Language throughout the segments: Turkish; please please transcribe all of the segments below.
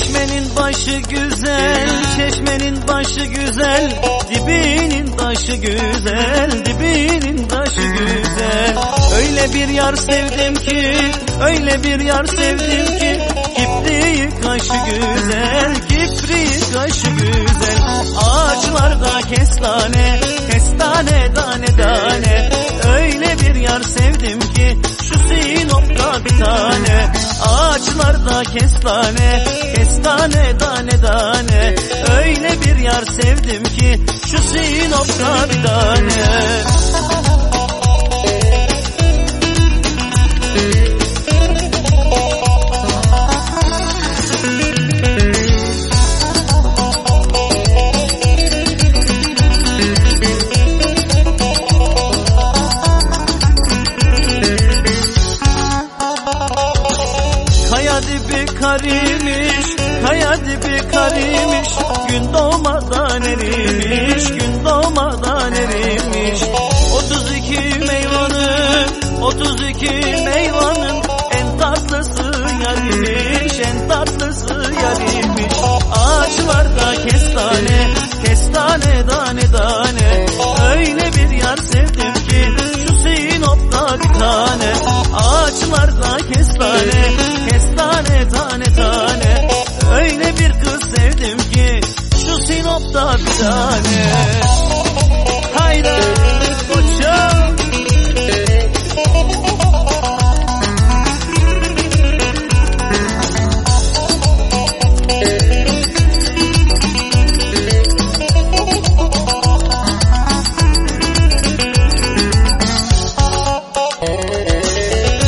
Çeşmenin başı güzel, çeşmenin başı güzel Dibinin taşı güzel, dibinin taşı güzel. Öyle bir yar sevdim ki, öyle bir yar sevdim ki Kipriği kaşı güzel, kipriği kaşı güzel. Ağaçlarda kestane, kestane tane tane Öyle bir yar sevdim ki şu Sinop'ta bir tane. Ağaçlarda kestane, kestane tane tane Öyle bir yar sevdim ki şu Sinop'ta bir tane. Kaya Doğmadan erimiş, gün Sinop'ta bir tane. Haydi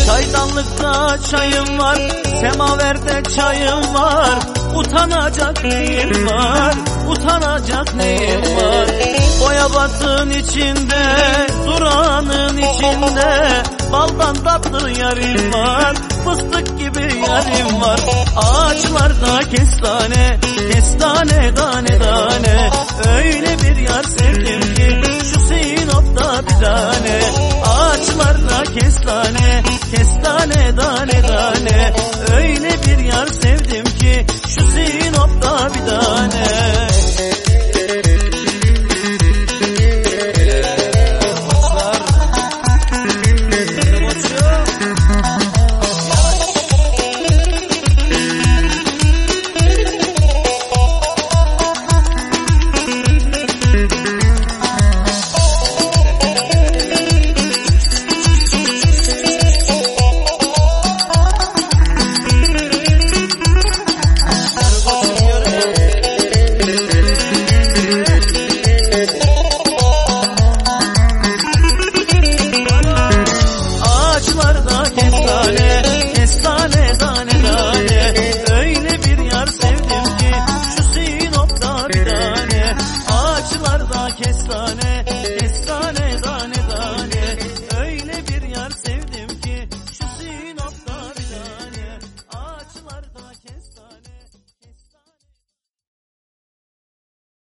Çaydanlıkta çayım var, semaverde çayım var Utanacak neyim var, utanacak neyim var? Boya batın içinde, duranın içinde Baldan tatlı yarim var, fıstık gibi yarim var. Ağaçlarda kestane, kestane tane tane. Öyle bir yar sevdim ki şu Sinop'ta bir tane. Ağaçlarda kestane, kestane tane tane. Öyle